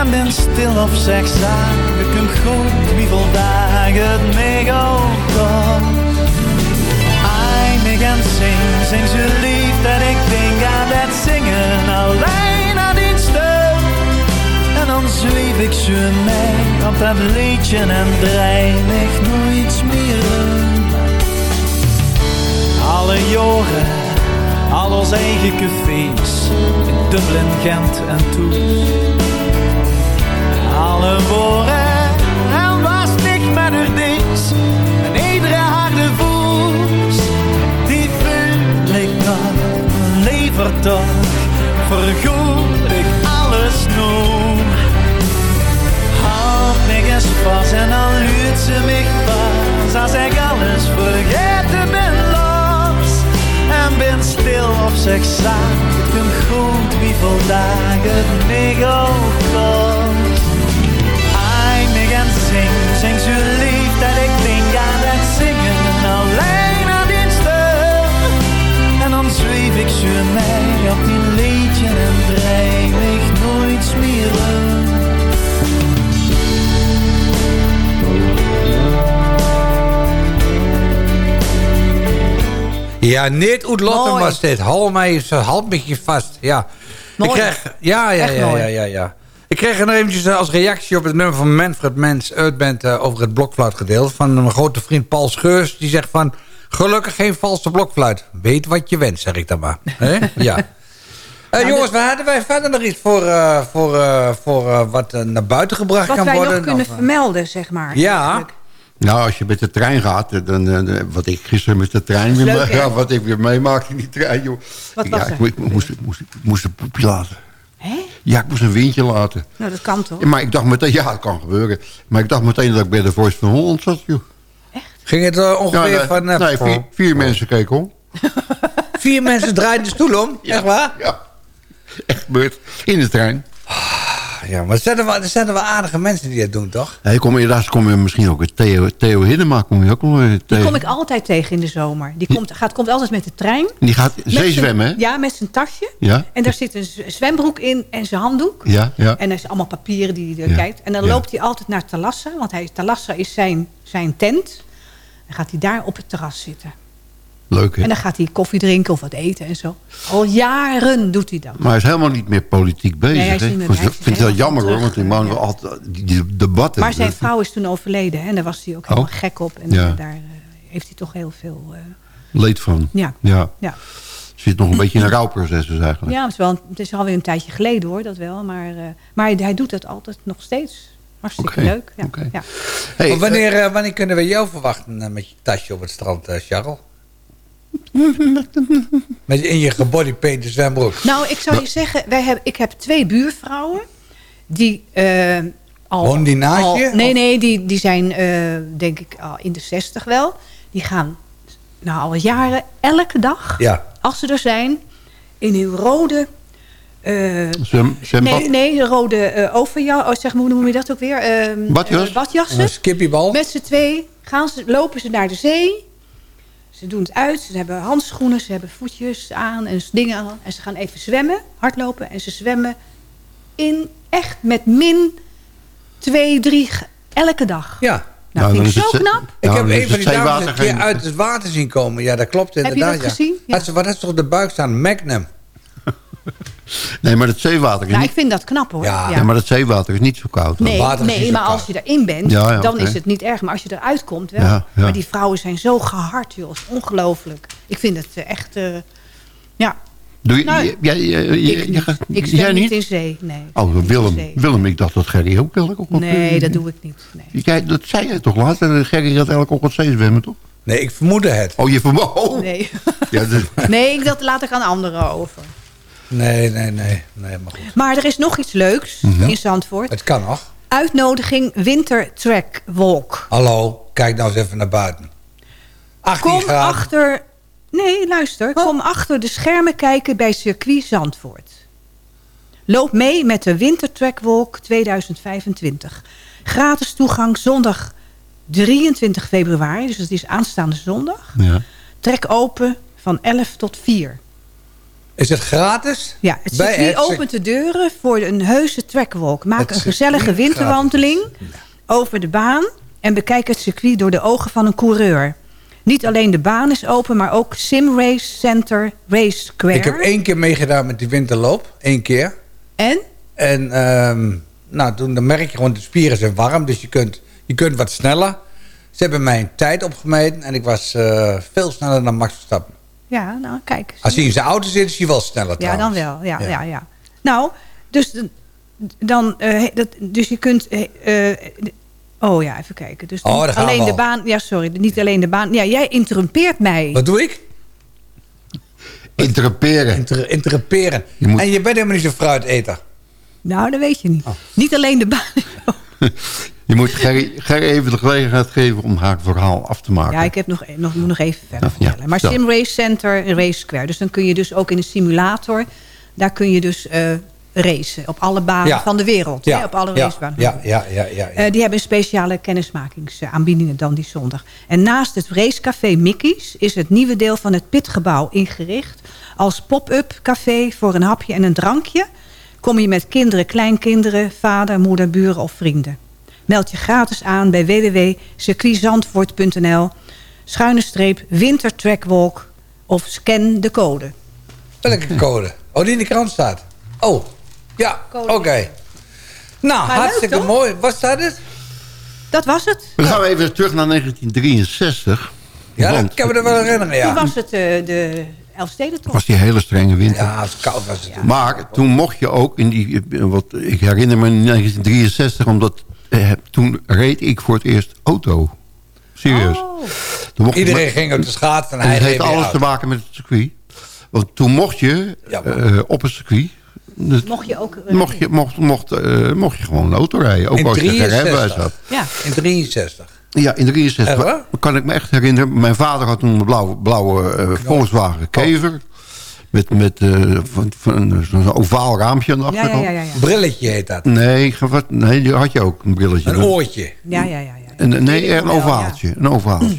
En ben stil of zeg zaken, ik goed wie dagen het mega kost ik zing, zing zo lief dat ik denk aan dat zingen alleen aan die stem. En dan zweef ik zo mee op dat liedje en draai ik nooit meer. Alle jaren, al ons eigen cafés, in Dublin, Gent en Tours. Alle woorden Vast en dan huurt ze mich pas. Als ik alles vergeten ben los en ben stil of zeg zaak. Het wie vandaag het mega kost Ai, me en zing, zing zo lief dat ik denk aan het zingen. Alleen aan die stem. En dan zweef ik zo mee op die liedje en dreig Ja, niet uit Lotte was dit. Hou mij half beetje vast. Ja. Mooi. Ik kreeg, ja, ja, ja, ja, ja, ja. Ik kreeg er nog eventjes eh, als reactie op het nummer van Manfred Mens uitband uh, over het blokfluitgedeelte. Van mijn grote vriend Paul Scheurs. Die zegt van, gelukkig geen valse blokfluit. Weet wat je wenst, zeg ik dan maar. Ja. Eh, jongens, we hadden wij verder nog iets voor, eh, voor, eh, voor eh, wat eh, naar buiten gebracht Wat kan wij worden? nog kunnen Of, eh, vermelden, zeg maar. Ja. eigenlijk. Nou, als je met de trein gaat, dan, eh, wat ik gisteren met de trein weer, leuk, ja, wat ik weer meemaakte in die trein, joh. Wat Ik- was ja, er? ik, mo- ik moest, moest, moest een poepje laten. Hè? Ja, ik moest een windje laten. Nou, dat kan toch? Maar ik dacht meteen, ja, dat kan gebeuren. Maar ik dacht meteen dat ik bij de Voice van Holland zat, joh. Ging het eh, ongeveer Ja, nee, van... eh, nee, vier, vier mensen keken om. vier mensen draaiden de stoel om? Echt waar? Ja, echt gebeurd. In de trein. Ja, maar er zijn er, wel, er zijn er wel aardige mensen die dat doen, toch? Ja, je kom, inderdaad kom je misschien ook met Theo, Theo Hiddema. Kom je ook wel weer Die kom ik altijd tegen in de zomer. Die komt, gaat, komt altijd met de trein. Die gaat zeezwemmen, hè? Ja, met zijn tasje. Ja. En daar zit een zwembroek in en zijn handdoek. Ja, ja. En er is allemaal papieren die hij Ja, kijkt. En dan ja. loopt hij altijd naar Talassa. Want hij, Talassa is zijn, zijn tent. Dan gaat hij daar op het terras zitten. Leuk, hè? En dan gaat hij koffie drinken of wat eten en zo. Al jaren doet hij dat. Maar hij is helemaal niet meer politiek bezig. Nee, hij is hè? niet meer- Ik vind hij het- is vind het wel jammer hoor, want die man wil altijd die, debatten. Maar zijn dat- vrouw is toen overleden. hè, En daar was hij ook helemaal Oh. gek op. En Ja. daar eh, heeft hij toch heel veel... eh, leed van. ja. ja. Ja. Zit nog een beetje in een rouwproces dus eigenlijk. Ja, het is, wel, een- het is alweer een tijdje geleden hoor, dat wel. Maar, eh, maar hij, doet het altijd nog steeds. Hartstikke leuk. Ja. oké. Ja. Hey, wanneer, wanneer kunnen we jou verwachten met je tasje op het strand, Charles? Met in je gebodypainte zwembroek. Nou, ik zou je zeggen, wij hebben, ik heb twee buurvrouwen. Die eh, al... Wonen die naast al- je? Nee, nee, die, die zijn eh, denk ik al in de zestig wel. Die gaan nou, al jaren elke dag, Ja. als ze er zijn, in hun rode... eh, Zwem, zwembad? nee, nee, rode eh overjas. Oh, zeg maar, hoe noem je dat ook weer? Ehm, Badjas? badjassen. Een skippiebal. Met z'n twee gaan ze, lopen ze naar de zee. Ze doen het uit. Ze hebben handschoenen, ze hebben voetjes aan en dingen aan. En ze gaan even zwemmen, hardlopen. En ze zwemmen in echt met min 2, 3 elke dag. Ja. Nou, dan vind ik zo knap. Ik Nou, heb een van die dames een keer uit het water zien komen. Ja, dat klopt Heb je inderdaad. dat ja. gezien? Ja. Had ze, wat had ze op de buik staan? Magnum. Nee, maar het zeewater is Nou, ik vind dat knap hoor. Ja. Ja, maar het zeewater is niet zo koud. Nee, water is niet nee zo maar koud. als je erin bent, Ja, ja, dan is het niet erg. Maar als je eruit komt wel. Ja, ja. Maar die vrouwen zijn zo gehard, joh. Ongelooflijk. Ik vind het eh, echt... eh, ja, Doe je, Nou, jij, jij, jij, ik jij gaat- Ik jij zwem niet in zee, nee. Oh, Willem, zee. Willem, ik dacht dat Gerry ook elke ochtend... Nee, dat doe ik niet. Nee. Jij, dat zei je toch laatst? dat Gerry gaat elke ochtend zee zwemmen, toch? Nee, ik vermoedde het. Oh, je vermo... Oh. Nee, Ja, dus, nee dat laat ik aan anderen over. Nee, nee, nee. nee maar goed. Maar er is nog iets leuks Mhm. in Zandvoort. Het kan nog. Uitnodiging Winter Track Walk. Hallo, kijk nou eens even naar buiten. 18 Kom graden. achter... Nee, luister. Kom achter de schermen kijken bij circuit Zandvoort. Loop mee met de Winter Track Walk 2025. Gratis toegang zondag 23 februari. Dus het is aanstaande zondag. ja. Trek open van 11 tot 4. Is het gratis? Ja, het Bij circuit opent de deuren voor een heuse trackwalk. Maak een gezellige winterwandeling over de baan... en bekijk het circuit door de ogen van een coureur. Niet alleen de baan is open, maar ook Sim Race Center Race Square. Ik heb één keer meegedaan met die winterloop. Eén keer. En? En ehm, nou, toen dan merk je gewoon, de spieren zijn warm. Dus je kunt, je kunt wat sneller. Ze hebben mijn tijd opgemeten. En ik was eh, veel sneller dan Max Verstappen. Ja, nou, kijk. Als hij in zijn auto zit, is hij wel sneller Ja, trouwens. dan wel. Ja, Ja. ja. Ja, Nou, dus, dan, eh, dat, dus je kunt... eh, eh, oh ja, even kijken. Dus Oh, alleen de baan... Ja, sorry, niet alleen de baan. Ja, jij interrumpeert mij. Wat doe ik? Interruperen. Inter. Je moet- En je bent helemaal niet zo'n fruiteter. Nou, dat weet je niet. Oh. Niet alleen de baan. Je moet Gerry even de gelegenheid geven om haar verhaal af te maken. Ja, ik heb nog, nog, moet nog even verder Ja, vertellen. Maar. Sim Race Center, Race Square. Dus dan kun je dus ook in een simulator... daar kun je dus eh racen op alle banen Ja. van de wereld. Ja, hè, op alle ja, racebanen. ja, ja, ja, ja, ja. Eh, die hebben speciale kennismakingsaanbiedingen dan die zondag. En naast het racecafé Mickey's is het nieuwe deel van het Pitgebouw ingericht... als pop-up café voor een hapje en een drankje... kom je met kinderen, kleinkinderen, vader, moeder, buren of vrienden. Meld je gratis aan bij www.circuitzandvoort.nl... schuine streep wintertrackwalk of scan de code. Welke code? Oh, die in de krant staat. Oh, ja, oké. Nou, Maar hartstikke mooi. Wat staat het? Dat was het. We gaan even terug naar 1963. Ja, want ik kan me er wel herinneren, Toen ja. was het eh, de Elfstedentocht. was die hele strenge winter. Ja, het koud was het toen. Maar toen mocht je ook in die... Wat, ik herinner me in 1963, omdat eh, toen reed ik voor het eerst auto. Serieus. Oh. Iedereen ging op de schaats en en hij het heeft alles uit. te maken met het circuit. Want toen mocht je Ja, eh, op het circuit... dus Mocht je ook... mocht, je, mocht, mocht, eh, mocht je gewoon een auto rijden. Ook In als je geen 63. rijbewijs had. Ja. In 63. Ja, in 63. Echt waar? Kan ik me echt herinneren. Mijn vader had toen een blauwe, blauwe eh, Volkswagen Kever. Met, met eh, van, van, zo'n ovaal raampje aan de achterkant. ja, ja, ja. Brilletje heet dat. Nee, wat, nee, die had je ook, een brilletje. Een oortje. Ja, ja, ja. ja. Een- nee, een ovaaltje. Een ovaaltje.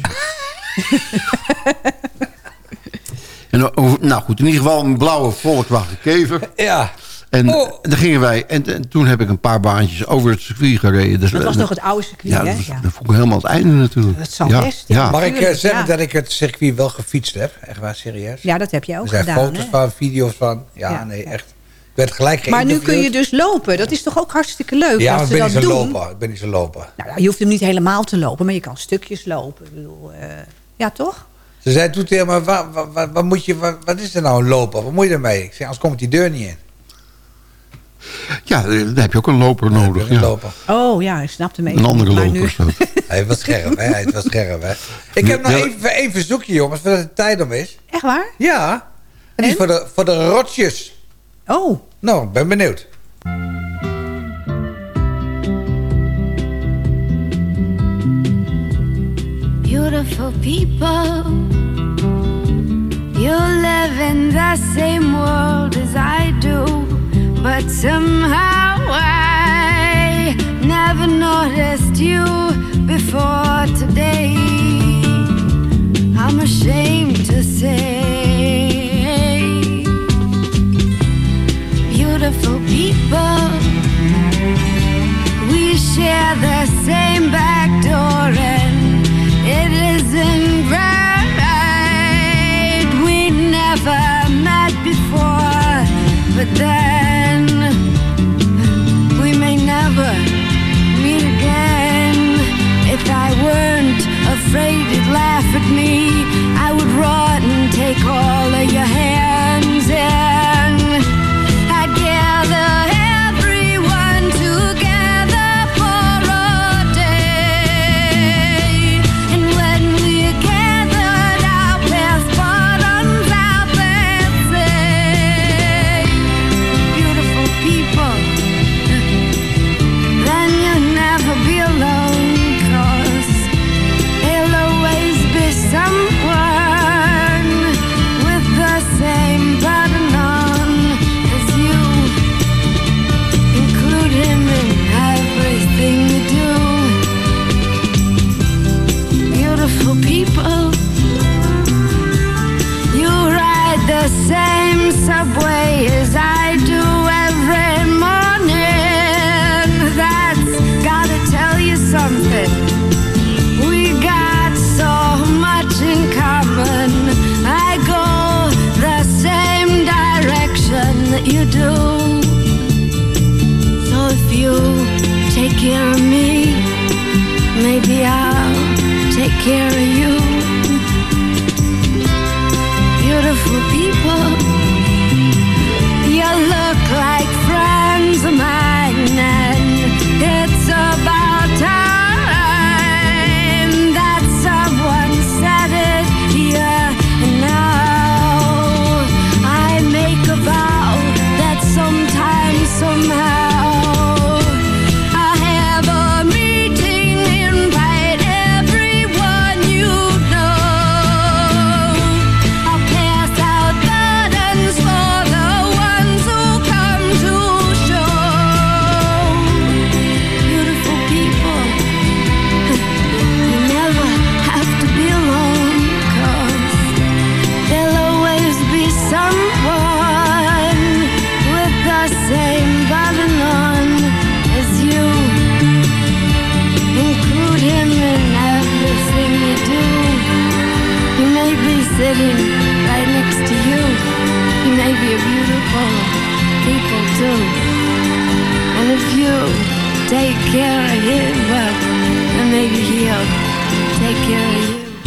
en, o- nou goed, in ieder geval een blauwe Volkswagen Kever. Ja. En Oh. dan gingen wij... En, en toen heb ik een paar baantjes over het circuit gereden. Dus, Dat was eh, nog het oude circuit, Ja, hè? dat, was, Ja. dat vond ik helemaal het einde natuurlijk. Dat zal ja, best, ja. Mag ik eh, zeggen ja. dat ik het circuit wel gefietst heb? Echt waar, serieus? Ja, dat heb je ook er zijn gedaan. foto's hè? van, video's van. Ja, Ja, nee, ja. echt. Ik werd gelijk Maar nu kun je dus lopen. Dat is toch ook hartstikke leuk Ja, ik ze ben dat niet zo doen. lopen. Ik ben niet zo lopen. Nou, je hoeft hem niet helemaal te lopen, maar je kan stukjes lopen. Ik bedoel, eh, ja, toch? Ze zei toen tegen me, wat, wat, wat, wat moet je, wat, wat is er nou een lopen? Wat moet je ermee? Ik zei, anders komt die deur niet in. Ja, daar heb je ook een loper nodig. Een Ja. loper. Oh ja, ik snap hem even. Een andere Maar loper. Hij was scherp, hè? Hij was scherp, hè? Ik heb nog Ja. even één verzoekje, jongens, voordat het tijd om is. Echt waar? Ja. En die is voor de, voor de rotjes. Oh, Nou, ik ben benieuwd. Beautiful people, you live in the same world as I but somehow I never noticed you before today. I'm ashamed to say, beautiful people. We share the same back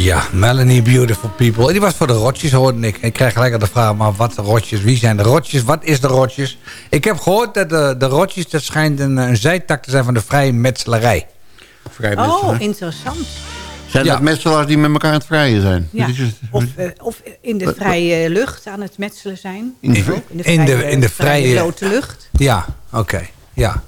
Ja, Melanie Beautiful People. En die was voor de rotjes, hoorde ik. Ik krijg gelijk al de vraag, maar wat de rotjes? Wie zijn de rotjes? Wat is de rotjes? Ik heb gehoord dat de, de rotjes, dat schijnt een, een zijtak te zijn van de vrije metselarij. Oh, interessant. Zijn Ja. dat metselaars die met elkaar aan het vrijen zijn? Ja. Of, eh, of in de vrije lucht aan het metselen zijn. In de- Ook in de- in de vrije- blote lucht. Ja, oké. Ja.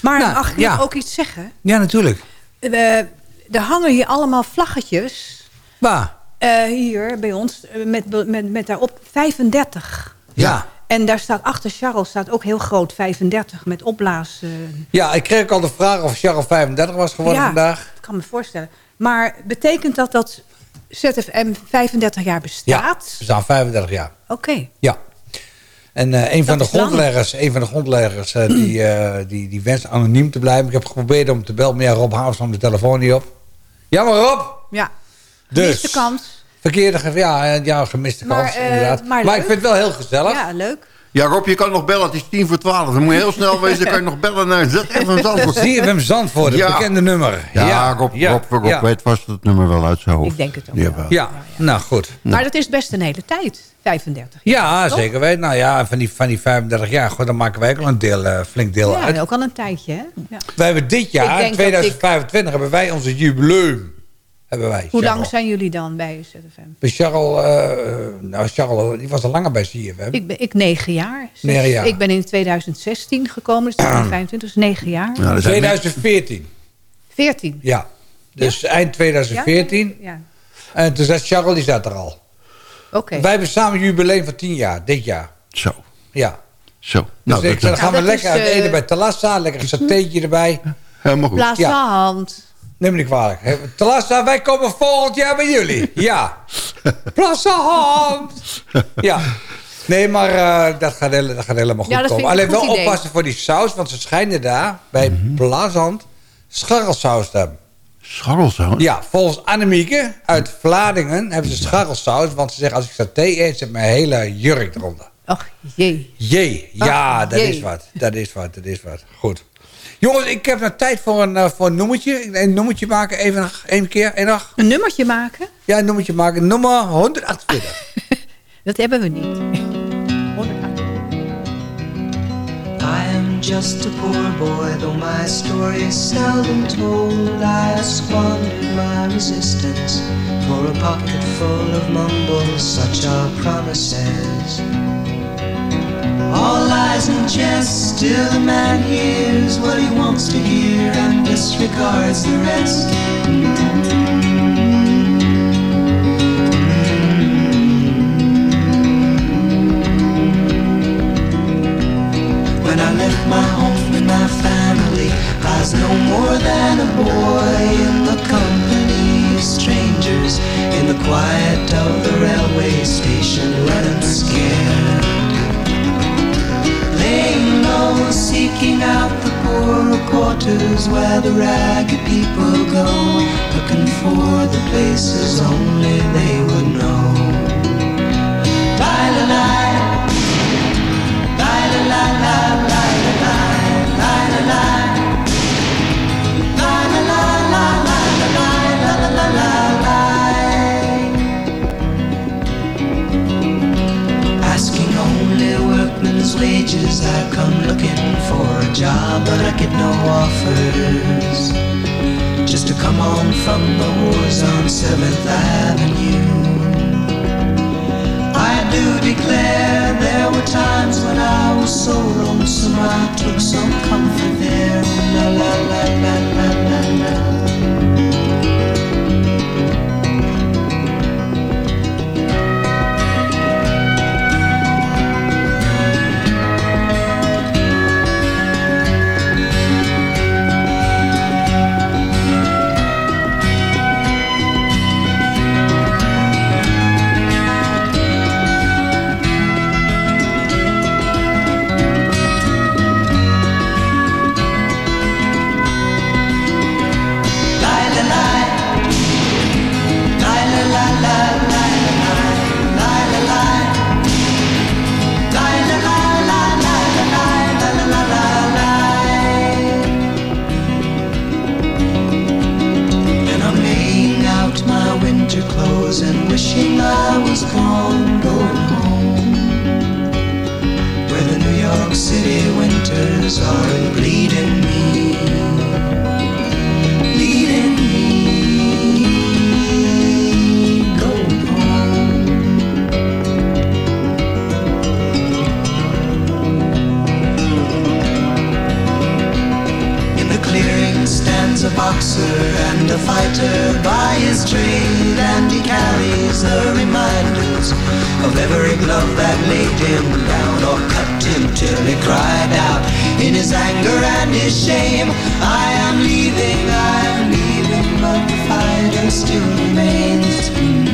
Maar Nou, mag ik ja. ook iets zeggen? ja, natuurlijk. We, er hangen hier allemaal vlaggetjes. Waar? eh, hier bij ons. eh, met, met, met daarop 35. Ja. En daar staat achter Charles staat ook heel groot 35 met opblaas. Ja, ik kreeg ook al de vraag of Charles 35 was geworden ja, vandaag. Ik kan me voorstellen. Maar betekent dat dat ZFM 35 jaar Ja, bestaat? we staan 35 jaar. Oké. Ja. En eh, een, van de grondleggers, een van de grondleggers die, die, die wenst anoniem te blijven. Ik heb geprobeerd om te bellen, maar ja, Rob Havers nam de telefoon niet op. Jammer Rob! Ja. Dus, Gemiste kans. verkeerde, ja, eh, ja, gemiste kans, eh, inderdaad. maar ik vind het wel heel gezellig. Ja, leuk. Ja, Rob, je kan nog bellen. Het is tien voor twaalf. Dan moet je heel snel wezen. Dan kan je nog bellen naar ZFM Zandvoort. Zie je hem Zandvoort, het Ja. bekende nummer. Ja, Rob, ja, Rob, Rob ja. weet vast het nummer wel uit zijn hoofd. Ik denk het ook Jawel. Ja, nou goed. Maar dat is best een hele tijd. 35. Ja, Toch? zeker weten. Nou ja, van die, van die 35 jaar, dan maken wij ook al een deel, eh, flink deel Ja, uit. ook al een tijdje, hè? Ja. Wij hebben dit jaar, denk in dat 2025, hebben wij onze jubileum. Hebben wij. Hoe lang zijn jullie dan bij ZFM? Bij Charles, eh, nou Charles, die was al langer bij CFM. Ik ben ik negen jaar. Negen jaar. Ik ben in 2016 gekomen, dus 2025, dus negen jaar. Ja, zijn 2014, 14. ja. Dus eind 2014. Ja, En toen zat Charles, die zat er al. oké. Wij hebben samen een jubileum van 10 jaar, dit jaar. Zo, Ja. zo. Dus Nou, ik dat, zei, dan is gaan we lekker is, uit eh, eten bij Talassa. Lekker een satéetje erbij. helemaal goed. Ja. de hand. Neem me niet kwalijk. Hè. Talassa, wij komen volgend jaar bij jullie. Ja. Plassahand. Ja. Nee, maar eh, dat, gaat dat gaat helemaal goed Ja, komen. Alleen goed wel idee. oppassen voor die saus. Want ze schijnen daar, bij. Plazant, scharrelsaus te hebben. Scharrelzout? Ja, volgens Annemieke uit Vlaardingen hebben ze scharrelsaus. Want ze zeggen, als ik saté eet, zit mijn hele jurk eronder. Och, jee. Jee, ja, Ach, dat jee. is wat. Dat is wat, dat is wat. Goed. Jongens, ik heb nog tijd voor een, eh, voor een nummertje. Een nummertje maken, even nog, één keer, één dag. Een nummertje maken? Ja, een nummertje maken. Nummer 148. Dat hebben we niet. I am just a poor boy, though my story is seldom told. I squandered my resistance for a pocket full of mumbles, such are promises. All lies and jest, still the man hears what he wants to hear and disregards the rest. When I left my home and my family, I was no more than a boy in the company of strangers, in the quiet of the railway station, running Seeking out the poorer quarters where the ragged people go, looking for the places only they would know. Bye, La la bye, la, la la his anger and his shame. I am leaving, I am leaving, but the fighter still remains.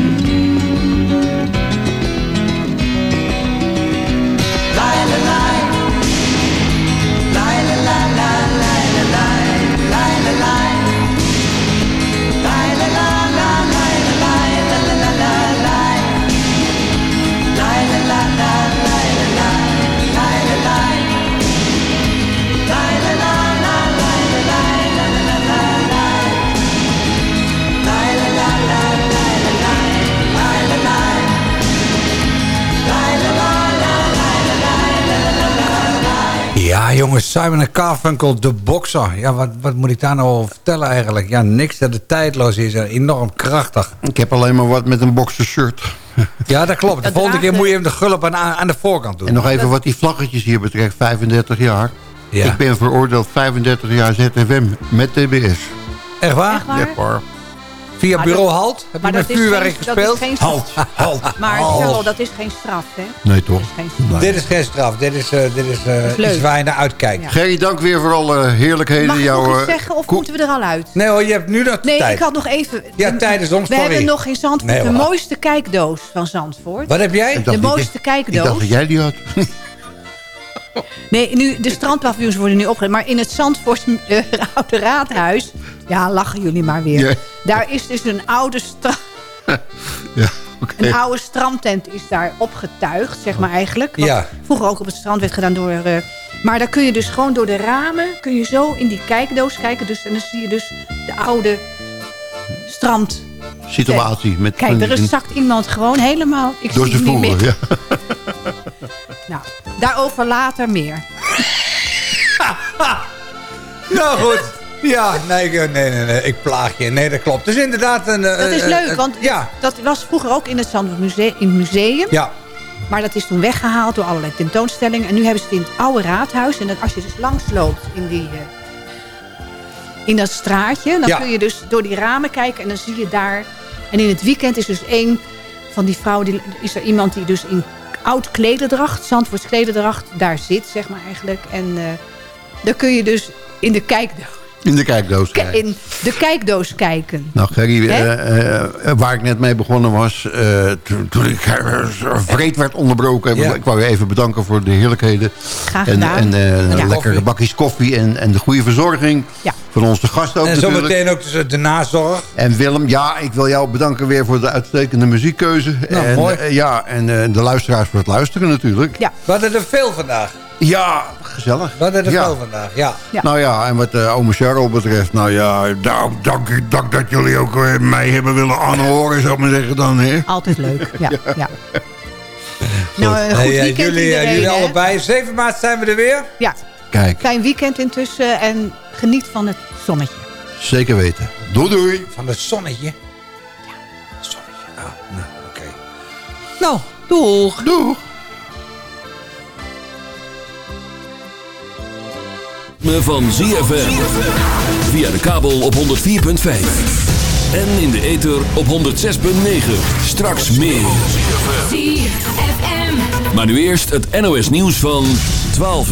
Jongens, Simon en Carfunkel, de bokser. Ja, wat, wat moet ik daar nou over vertellen eigenlijk? Ja, niks dat het tijdloos is en enorm krachtig. Ik heb alleen maar wat met een boxershirt. Ja, dat klopt. De volgende keer moet je hem de gulp aan, aan de voorkant doen. En nog even wat die vlaggetjes hier betreft, 35 jaar. Ja. Ik ben veroordeeld 35 jaar ZFM met TBS. Echt waar? Echt waar? Ja, hoor. Via Maar bureau dat- Halt? Heb je maar met dat is vuurwerk geen- dat is gespeeld? geen- Halt, halt. Maar. Charles, dat is geen straf, hè? Nee, toch? Dat is geen straf. Nee. Dit is geen straf. Dit is, eh, dit is, eh, is iets waar je naar uitkijkt. Ja. Gerry, dank weer voor alle heerlijkheden. Mag ik jouw, nog eh, iets zeggen of moeten we er al uit? Nee hoor, je hebt nu de Nee, tijd. ik had nog even... Ja, tijdens ons, We sorry. hebben nog in Zandvoort Nee, de mooiste kijkdoos van Zandvoort. Wat heb jij? Ik De dat mooiste kijkdoos. Ik dacht dat jij die had. Nee, nu, de strandpaviljoens worden nu opgelegd. Maar in het Zandvoort eh, Oude Raadhuis... Ja, lachen jullie maar weer. Daar is dus een oude, stra Ja, oké. een oude strandtent is daar opgetuigd, zeg maar eigenlijk. Wat Ja. vroeger ook op het strand werd gedaan door... eh, maar daar kun je dus gewoon door de ramen... kun je zo in die kijkdoos kijken. Dus, en dan zie je dus de oude strand... Situatie. Met Kijk, er zakt iemand gewoon helemaal... Ik door zie hem niet meer. ja. Nou, daarover later meer. Nou goed. Ja, nee, ik- nee, nee, nee, ik plaag je. Nee, dat klopt. Dus inderdaad een... Dat is leuk, want Ja, dat was vroeger ook in het Zandvoort museum, in het museum. ja. Maar dat is toen weggehaald door allerlei tentoonstellingen. En nu hebben ze het in het oude raadhuis. En dat als je dus langs loopt in, die, eh, in dat straatje... dan Ja. kun je dus door die ramen kijken en dan zie je daar... En in het weekend is dus één van die vrouwen... Die, is er iemand die dus in oud klederdracht, Zandvoorts klederdracht... daar zit, zeg maar eigenlijk. En eh dan kun je dus in de kijkdoos, In de kijkdoos. ki- kijken. in de kijkdoos kijken. Nou, Gerry, eh, eh, waar ik net mee begonnen was... eh, toen, ik uh, vreed werd onderbroken... Ja. ik wou je even bedanken voor de heerlijkheden. Graag En, gedaan. en eh, Ja. lekkere Koffie. bakjes koffie en, en de goede verzorging. Ja. Van onze gast ook En zometeen ook dus de nazorg. En Willem, ja, ik wil jou bedanken weer voor de uitstekende muziekkeuze. Nou, en, mooi. eh, ja, en eh, de luisteraars voor het luisteren natuurlijk. Ja. We hadden er veel vandaag. Ja, gezellig. We hadden er Ja. veel vandaag, ja. Ja. Nou ja, en wat uh, ome Cheryl betreft, nou ja, nou, dank, dank dat jullie ook eh, mij hebben willen aanhoren, zou ik maar zeggen dan, hè. Altijd leuk, ja. ja. Nou, een goed Hey, weekend jullie, eh, iedereen, jullie allebei. 7 maart zijn we er weer. Ja, Kijk, fijn weekend intussen en geniet van het zonnetje. zeker weten. Doei doei. Van het zonnetje. Ja, zonnetje. Ah, nou, oké. Nou, doeg. Doeg. van ZFM. Via de kabel op 104.5. En in de ether op 106.9. Straks meer. Maar nu eerst het NOS nieuws van 12